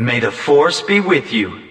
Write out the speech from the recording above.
May the Force be with you.